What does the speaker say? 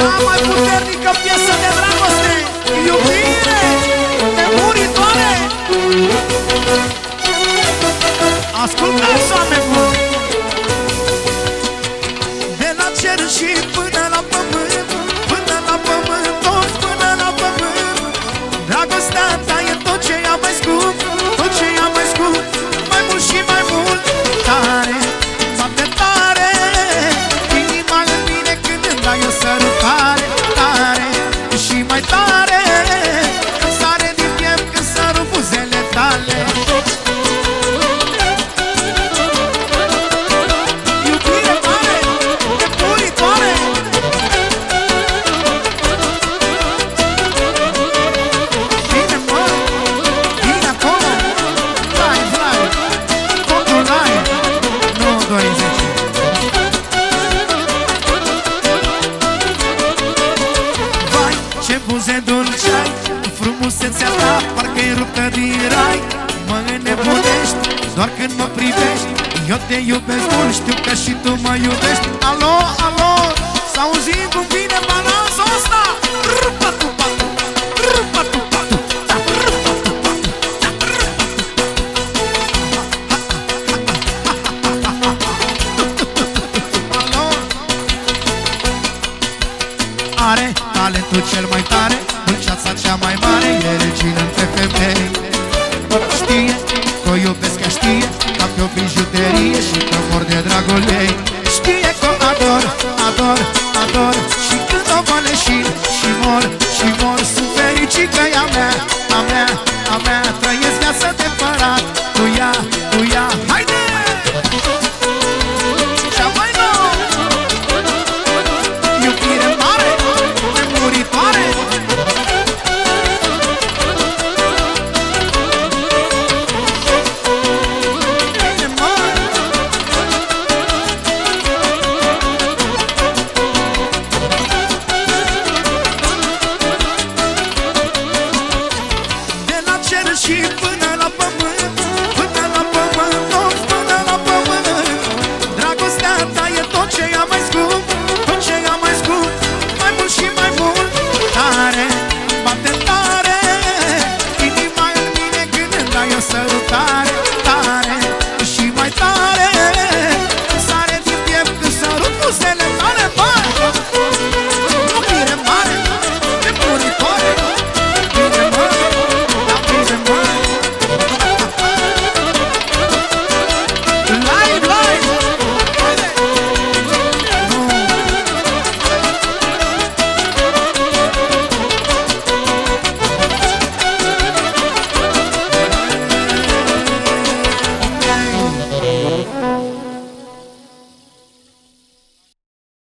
Cea mai puternică piesă de dragoste. Iubire nemuritoare Ascultați, oameni buni. De la cer și până ce buze dulce ai Frumusețea ta parcă-i ruptă din rai. Mă înnebunești doar când mă privești Eu te iubesc mult, știu că și tu mă iubești. Alo, alo, s-a auzit cum băiatul cel mai tare Dulceața cea mai mare E regină între femei Știe că o iubesc, ea știe Că pe o bijuterie și că mor de dragul ei. Știe că o ador, ador, ador Și când o văleșin și mor, și mor. Sunt fericit că ea mea, a mea, a mea Trăiesc viață de părat cu ea, cu ea. Haide! și până la pământ Până la pământ, tot până la pământ. Dragostea ta e tot ce am mai scump Tot ce am mai scump, mai mult și mai mult Tare, bate tare. Inima în mine când îmi dai o sărutare Tare și mai tare. Sare din piept când sărut buzele